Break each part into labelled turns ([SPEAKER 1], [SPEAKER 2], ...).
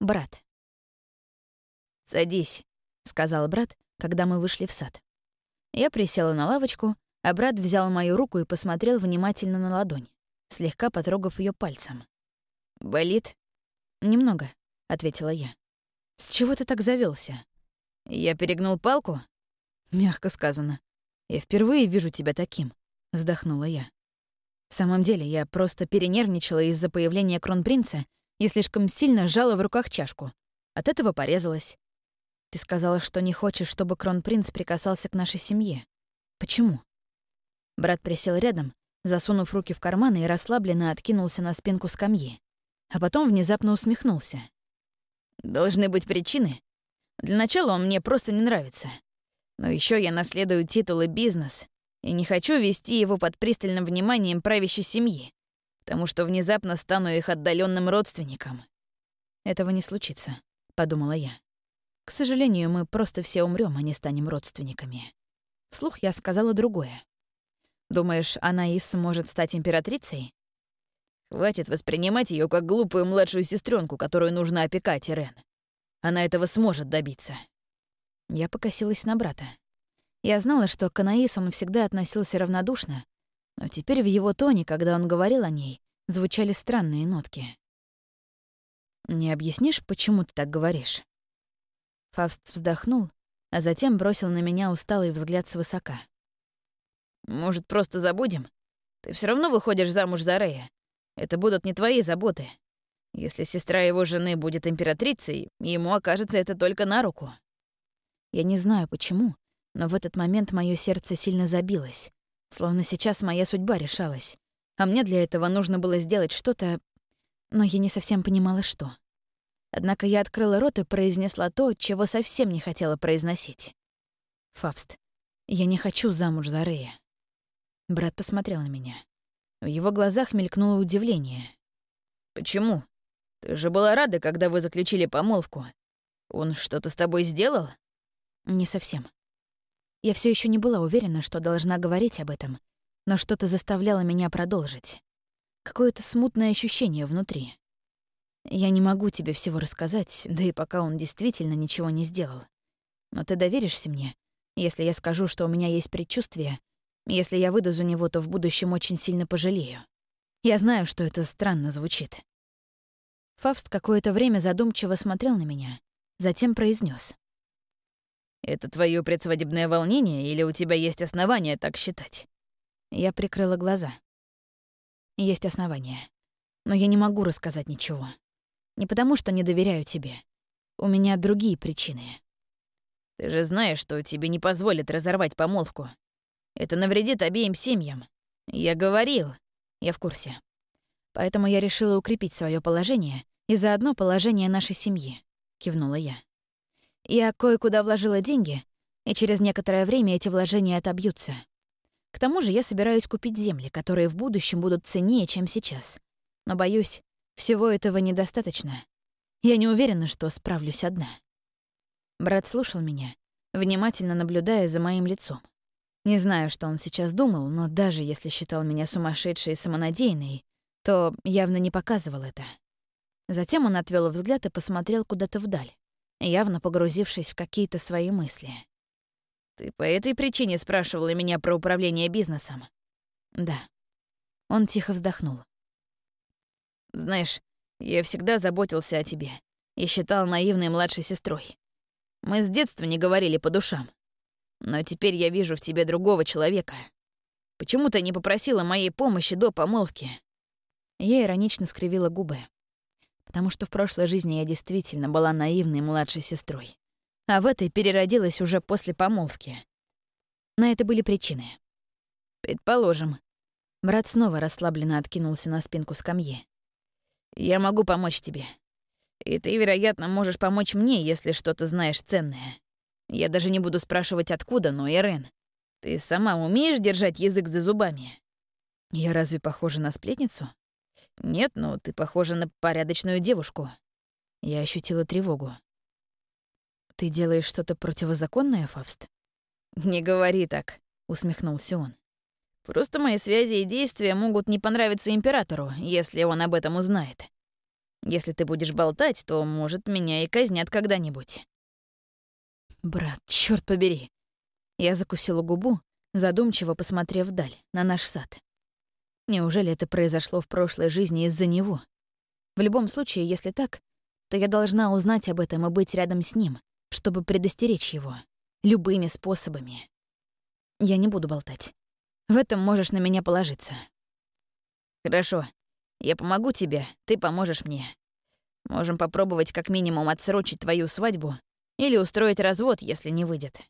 [SPEAKER 1] Брат. «Садись», — сказал брат, когда мы вышли в сад. Я присела на лавочку, а брат взял мою руку и посмотрел внимательно на ладонь, слегка потрогав ее пальцем. «Болит?» «Немного», — ответила я. «С чего ты так завелся? «Я перегнул палку?» «Мягко сказано. Я впервые вижу тебя таким», — вздохнула я. В самом деле, я просто перенервничала из-за появления кронпринца и слишком сильно сжала в руках чашку. От этого порезалась. Ты сказала, что не хочешь, чтобы кронпринц прикасался к нашей семье. Почему? Брат присел рядом, засунув руки в карманы и расслабленно откинулся на спинку скамьи. А потом внезапно усмехнулся. «Должны быть причины. Для начала он мне просто не нравится. Но еще я наследую титул и бизнес, и не хочу вести его под пристальным вниманием правящей семьи, потому что внезапно стану их отдаленным родственником. Этого не случится, подумала я. К сожалению, мы просто все умрем, а не станем родственниками. Вслух я сказала другое. Думаешь, Анаис сможет стать императрицей? Хватит воспринимать ее как глупую младшую сестренку, которую нужно опекать, Ирен. Она этого сможет добиться. Я покосилась на брата. Я знала, что к Анаис он всегда относился равнодушно, но теперь в его тоне, когда он говорил о ней, звучали странные нотки. «Не объяснишь, почему ты так говоришь?» Фавст вздохнул, а затем бросил на меня усталый взгляд свысока. «Может, просто забудем? Ты все равно выходишь замуж за Рея. Это будут не твои заботы. Если сестра его жены будет императрицей, ему окажется это только на руку». Я не знаю, почему, но в этот момент мое сердце сильно забилось, словно сейчас моя судьба решалась, а мне для этого нужно было сделать что-то, но я не совсем понимала, что. Однако я открыла рот и произнесла то, чего совсем не хотела произносить. «Фавст, я не хочу замуж за Рея». Брат посмотрел на меня. В его глазах мелькнуло удивление. «Почему? Ты же была рада, когда вы заключили помолвку. Он что-то с тобой сделал?» «Не совсем. Я все еще не была уверена, что должна говорить об этом, но что-то заставляло меня продолжить. Какое-то смутное ощущение внутри. Я не могу тебе всего рассказать, да и пока он действительно ничего не сделал. Но ты доверишься мне, если я скажу, что у меня есть предчувствие, если я выйду за него, то в будущем очень сильно пожалею. Я знаю, что это странно звучит. Фавст какое-то время задумчиво смотрел на меня, затем произнес: «Это твое предсвадебное волнение или у тебя есть основания так считать?» Я прикрыла глаза. «Есть основания. Но я не могу рассказать ничего. Не потому, что не доверяю тебе. У меня другие причины. Ты же знаешь, что тебе не позволят разорвать помолвку. Это навредит обеим семьям. Я говорил. Я в курсе. Поэтому я решила укрепить свое положение и заодно положение нашей семьи, кивнула я. Я кое-куда вложила деньги, и через некоторое время эти вложения отобьются. К тому же я собираюсь купить земли, которые в будущем будут ценнее, чем сейчас. Но, боюсь, всего этого недостаточно. Я не уверена, что справлюсь одна. Брат слушал меня, внимательно наблюдая за моим лицом. Не знаю, что он сейчас думал, но даже если считал меня сумасшедшей и самонадеянной, то явно не показывал это. Затем он отвел взгляд и посмотрел куда-то вдаль, явно погрузившись в какие-то свои мысли. «Ты по этой причине спрашивала меня про управление бизнесом?» «Да». Он тихо вздохнул. Знаешь, я всегда заботился о тебе и считал наивной младшей сестрой. Мы с детства не говорили по душам. Но теперь я вижу в тебе другого человека. Почему ты не попросила моей помощи до помолвки?» Я иронично скривила губы. Потому что в прошлой жизни я действительно была наивной младшей сестрой. А в этой переродилась уже после помолвки. На это были причины. Предположим. Брат снова расслабленно откинулся на спинку скамьи. Я могу помочь тебе. И ты, вероятно, можешь помочь мне, если что-то знаешь ценное. Я даже не буду спрашивать, откуда, но, Ирен, ты сама умеешь держать язык за зубами? Я разве похожа на сплетницу? Нет, но ты похожа на порядочную девушку. Я ощутила тревогу. Ты делаешь что-то противозаконное, Фавст? Не говори так, усмехнулся он. Просто мои связи и действия могут не понравиться императору, если он об этом узнает. Если ты будешь болтать, то, может, меня и казнят когда-нибудь. Брат, черт побери. Я закусила губу, задумчиво посмотрев вдаль, на наш сад. Неужели это произошло в прошлой жизни из-за него? В любом случае, если так, то я должна узнать об этом и быть рядом с ним, чтобы предостеречь его. Любыми способами. Я не буду болтать. В этом можешь на меня положиться. Хорошо. Я помогу тебе, ты поможешь мне. Можем попробовать как минимум отсрочить твою свадьбу или устроить развод, если не выйдет.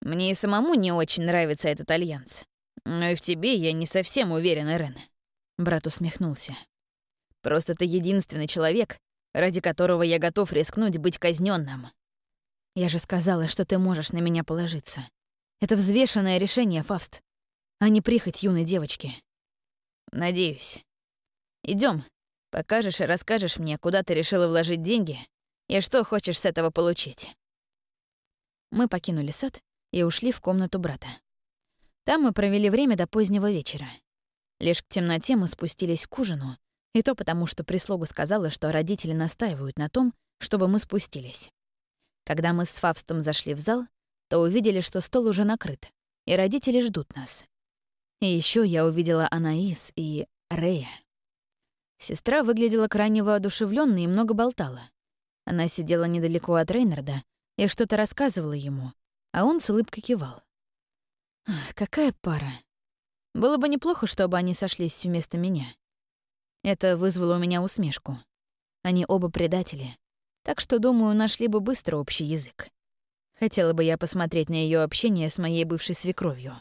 [SPEAKER 1] Мне и самому не очень нравится этот альянс. Но и в тебе я не совсем уверен, Эрен. Брат усмехнулся. Просто ты единственный человек, ради которого я готов рискнуть быть казненным. Я же сказала, что ты можешь на меня положиться. Это взвешенное решение, Фавст, а не прихоть юной девочки. Надеюсь. Идем, покажешь и расскажешь мне, куда ты решила вложить деньги и что хочешь с этого получить. Мы покинули сад и ушли в комнату брата. Там мы провели время до позднего вечера. Лишь к темноте мы спустились к ужину, и то потому, что прислуга сказала, что родители настаивают на том, чтобы мы спустились. Когда мы с Фавстом зашли в зал, то увидели, что стол уже накрыт, и родители ждут нас. И еще я увидела Анаис и Рея. Сестра выглядела крайне воодушевленной и много болтала. Она сидела недалеко от Рейнарда и что-то рассказывала ему, а он с улыбкой кивал. Какая пара. Было бы неплохо, чтобы они сошлись вместо меня. Это вызвало у меня усмешку. Они оба предатели, так что, думаю, нашли бы быстро общий язык. Хотела бы я посмотреть на ее общение с моей бывшей свекровью.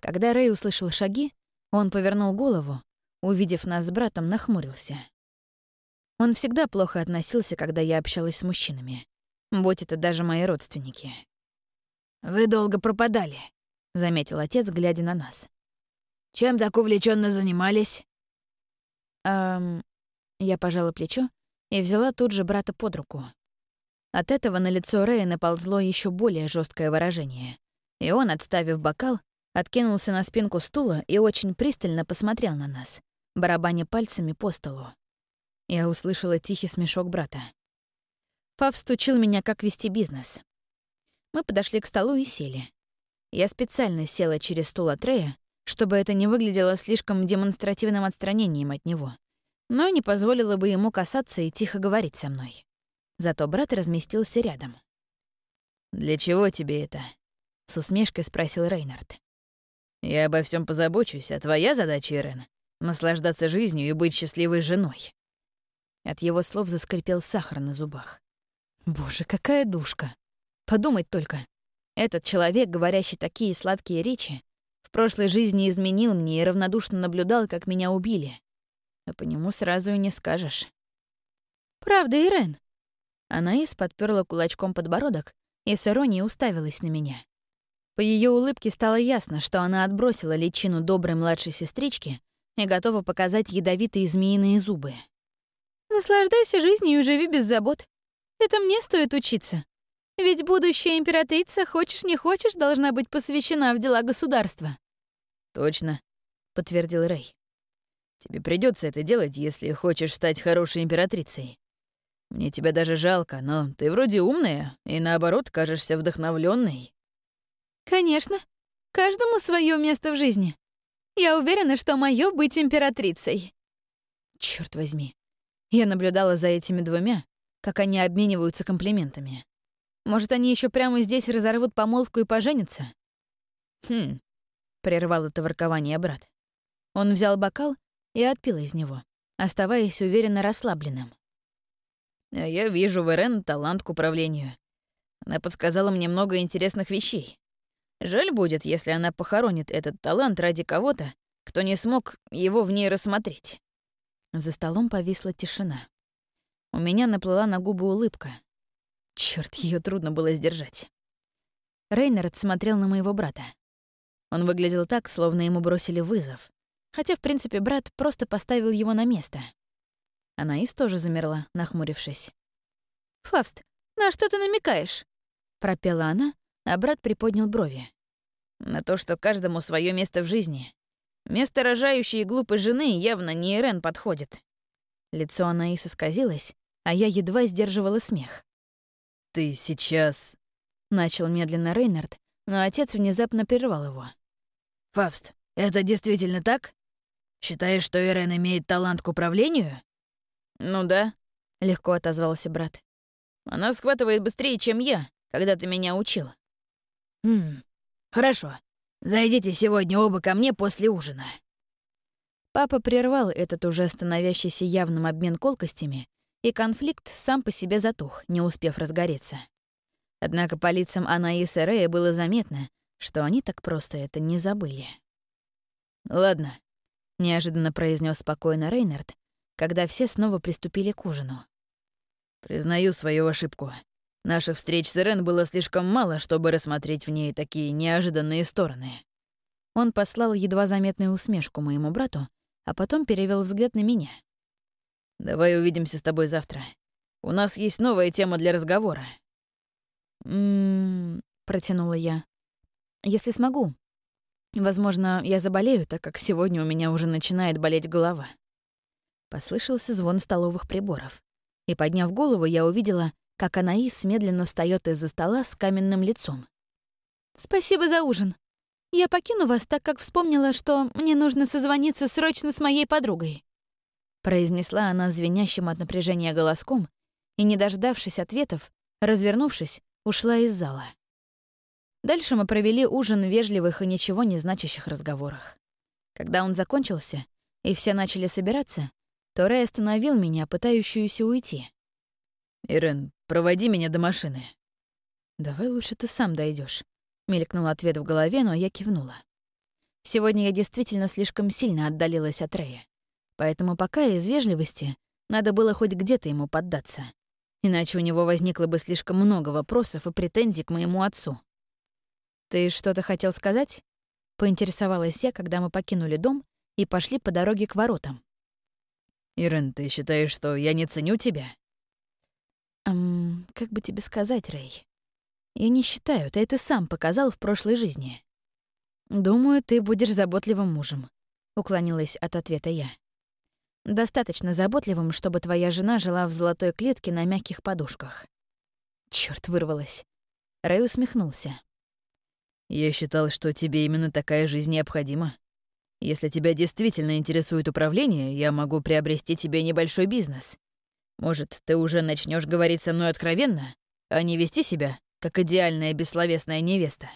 [SPEAKER 1] Когда Рэй услышал шаги, он повернул голову, увидев нас с братом, нахмурился. Он всегда плохо относился, когда я общалась с мужчинами, будь это даже мои родственники. «Вы долго пропадали», — заметил отец, глядя на нас. «Чем так увлеченно занимались?» «Эм...» Я пожала плечо и взяла тут же брата под руку. От этого на лицо Рэя наползло еще более жесткое выражение, и он, отставив бокал, откинулся на спинку стула и очень пристально посмотрел на нас, барабаня пальцами по столу. Я услышала тихий смешок брата. Пав стучил меня, как вести бизнес. Мы подошли к столу и сели. Я специально села через стул от Рэя, чтобы это не выглядело слишком демонстративным отстранением от него, но не позволило бы ему касаться и тихо говорить со мной. Зато брат разместился рядом. «Для чего тебе это?» — с усмешкой спросил Рейнард. «Я обо всем позабочусь, а твоя задача, Ирен — наслаждаться жизнью и быть счастливой женой». От его слов заскрипел сахар на зубах. «Боже, какая душка! Подумать только. Этот человек, говорящий такие сладкие речи, в прошлой жизни изменил мне и равнодушно наблюдал, как меня убили. А по нему сразу и не скажешь». «Правда, Ирен?» Анаис подперла кулачком подбородок и с иронией уставилась на меня. По ее улыбке стало ясно, что она отбросила личину доброй младшей сестрички и готова показать ядовитые змеиные зубы. «Наслаждайся жизнью и живи без забот. Это мне стоит учиться. Ведь будущая императрица, хочешь не хочешь, должна быть посвящена в дела государства».
[SPEAKER 2] «Точно», — подтвердил Рэй. «Тебе придется это делать, если хочешь стать хорошей императрицей. Мне тебя даже жалко, но ты вроде умная и, наоборот, кажешься вдохновленной.
[SPEAKER 1] Конечно. Каждому свое место в жизни. Я уверена, что мое быть императрицей. Черт возьми. Я наблюдала за этими двумя, как они обмениваются комплиментами. Может, они еще прямо здесь разорвут помолвку и поженятся? Хм, прервал это воркование брат. Он взял бокал и отпил из него, оставаясь уверенно расслабленным.
[SPEAKER 2] А я вижу в Ирен талант к управлению. Она подсказала мне много интересных вещей. Жаль будет, если она похоронит этот талант ради кого-то, кто не смог его в ней рассмотреть.
[SPEAKER 1] За столом повисла тишина. У меня наплыла на губы улыбка. Черт, ее трудно было сдержать. Рейнард смотрел на моего брата. Он выглядел так, словно ему бросили вызов. Хотя, в принципе, брат просто поставил его на место — Анаис тоже замерла, нахмурившись. «Фавст, на что ты намекаешь?» — пропела она, а брат приподнял брови.
[SPEAKER 2] «На то, что каждому свое место в жизни. Место рожающей глупой жены явно не Ирен подходит».
[SPEAKER 1] Лицо Анаисы сказилось, а я едва сдерживала смех.
[SPEAKER 2] «Ты сейчас...»
[SPEAKER 1] — начал медленно Рейнард, но отец внезапно прервал его.
[SPEAKER 2] «Фавст, это действительно так? Считаешь, что Ирен имеет талант к управлению?»
[SPEAKER 1] «Ну да», — легко отозвался брат. «Она схватывает быстрее, чем я, когда ты меня учил».
[SPEAKER 2] «Хм, хорошо. Зайдите сегодня оба ко мне после ужина».
[SPEAKER 1] Папа прервал этот уже становящийся явным обмен колкостями, и конфликт сам по себе затух, не успев разгореться. Однако по лицам Анаисы Рея было заметно, что они так просто это не забыли.
[SPEAKER 2] «Ладно», —
[SPEAKER 1] неожиданно произнес спокойно Рейнард, когда все снова приступили к ужину.
[SPEAKER 2] «Признаю свою ошибку. Наших встреч с Ирен было слишком мало, чтобы рассмотреть в ней такие неожиданные стороны».
[SPEAKER 1] Он послал едва заметную усмешку моему брату, а потом перевел взгляд на меня.
[SPEAKER 2] «Давай увидимся с тобой завтра. У нас есть новая тема для разговора».
[SPEAKER 1] «М-м-м», протянула я. «Если смогу. Возможно, я заболею, так как сегодня у меня уже начинает болеть голова». Послышался звон столовых приборов. И, подняв голову, я увидела, как Анаис медленно встает из-за стола с каменным лицом. «Спасибо за ужин. Я покину вас, так как вспомнила, что мне нужно созвониться срочно с моей подругой», произнесла она звенящим от напряжения голоском и, не дождавшись ответов, развернувшись, ушла из зала. Дальше мы провели ужин в вежливых и ничего не значащих разговорах. Когда он закончился, и все начали собираться, то остановил меня, пытающуюся уйти.
[SPEAKER 2] «Ирен, проводи меня до машины».
[SPEAKER 1] «Давай лучше ты сам дойдешь, мелькнул ответ в голове, но я кивнула. Сегодня я действительно слишком сильно отдалилась от Рэя. Поэтому пока из вежливости надо было хоть где-то ему поддаться. Иначе у него возникло бы слишком много вопросов и претензий к моему отцу. «Ты что-то хотел сказать?» — поинтересовалась я, когда мы покинули дом и пошли по дороге к воротам.
[SPEAKER 2] «Ирен, ты считаешь, что я не ценю тебя?»
[SPEAKER 1] «Эм, как бы тебе сказать, Рэй? Я не считаю, ты это сам показал в прошлой жизни. Думаю, ты будешь заботливым мужем», — уклонилась от ответа я. «Достаточно заботливым, чтобы твоя жена жила в золотой клетке на мягких подушках». Чёрт, вырвалась. Рэй усмехнулся.
[SPEAKER 2] Я считал, что тебе именно такая жизнь необходима. Если тебя действительно интересует управление, я могу приобрести тебе небольшой бизнес. Может, ты уже начнешь говорить со мной откровенно, а не вести себя, как идеальная бессловесная невеста.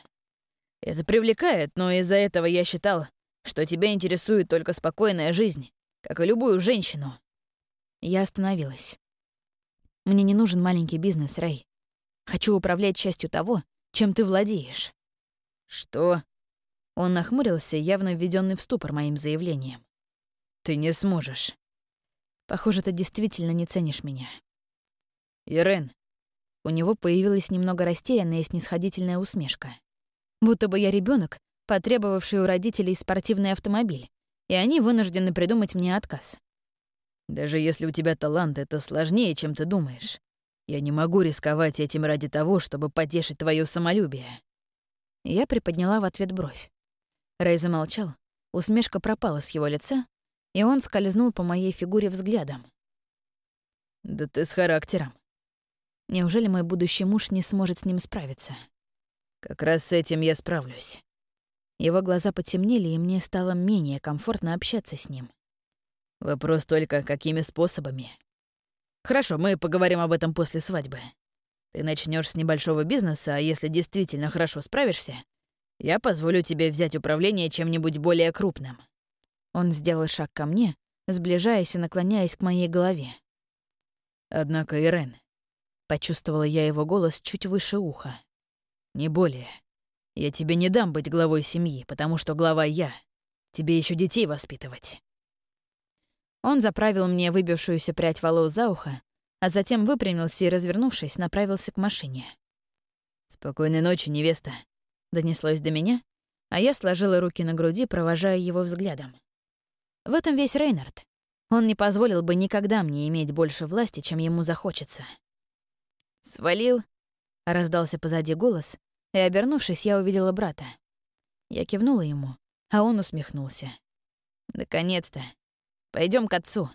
[SPEAKER 2] Это привлекает, но из-за этого я считал, что тебя интересует только спокойная жизнь, как и любую женщину.
[SPEAKER 1] Я остановилась. Мне не нужен маленький бизнес, Рэй. Хочу управлять частью того, чем ты владеешь.
[SPEAKER 2] «Что?»
[SPEAKER 1] Он нахмурился, явно введенный в ступор моим заявлением.
[SPEAKER 2] «Ты не сможешь».
[SPEAKER 1] «Похоже, ты действительно не ценишь меня».
[SPEAKER 2] «Ирен».
[SPEAKER 1] У него появилась немного растерянная и снисходительная усмешка. Будто бы я ребенок, потребовавший у родителей спортивный автомобиль, и они вынуждены придумать мне отказ.
[SPEAKER 2] «Даже если у тебя талант, это сложнее, чем ты думаешь. Я не могу рисковать этим ради того, чтобы потешить твое самолюбие».
[SPEAKER 1] Я приподняла в ответ бровь. Рэй замолчал, усмешка пропала с его лица, и он скользнул по моей фигуре взглядом.
[SPEAKER 2] «Да ты с характером».
[SPEAKER 1] Неужели мой будущий муж не сможет с ним справиться?
[SPEAKER 2] Как раз с этим я справлюсь.
[SPEAKER 1] Его глаза потемнели, и мне стало менее комфортно общаться с ним.
[SPEAKER 2] Вопрос только, какими способами. Хорошо, мы поговорим об этом после свадьбы. Ты начнешь с небольшого бизнеса, а если действительно хорошо справишься, я позволю тебе взять управление чем-нибудь более крупным».
[SPEAKER 1] Он сделал шаг ко мне, сближаясь и наклоняясь к моей голове.
[SPEAKER 2] «Однако, Ирен...»
[SPEAKER 1] Почувствовала я его голос чуть выше уха.
[SPEAKER 2] «Не более. Я тебе не дам быть главой семьи, потому что глава я. Тебе еще детей воспитывать».
[SPEAKER 1] Он заправил мне выбившуюся прядь волос за ухо, а затем выпрямился и, развернувшись, направился к машине.
[SPEAKER 2] «Спокойной ночи, невеста», — донеслось до меня, а я сложила руки на груди, провожая его взглядом.
[SPEAKER 1] В этом весь Рейнард. Он не позволил бы никогда мне иметь больше власти, чем ему захочется. «Свалил?» — раздался позади голос, и, обернувшись, я увидела брата. Я кивнула ему, а он усмехнулся. «Наконец-то. Пойдем к отцу».